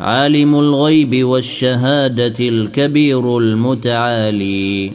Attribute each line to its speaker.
Speaker 1: عالم الغيب والشهادة الكبير المتعالي.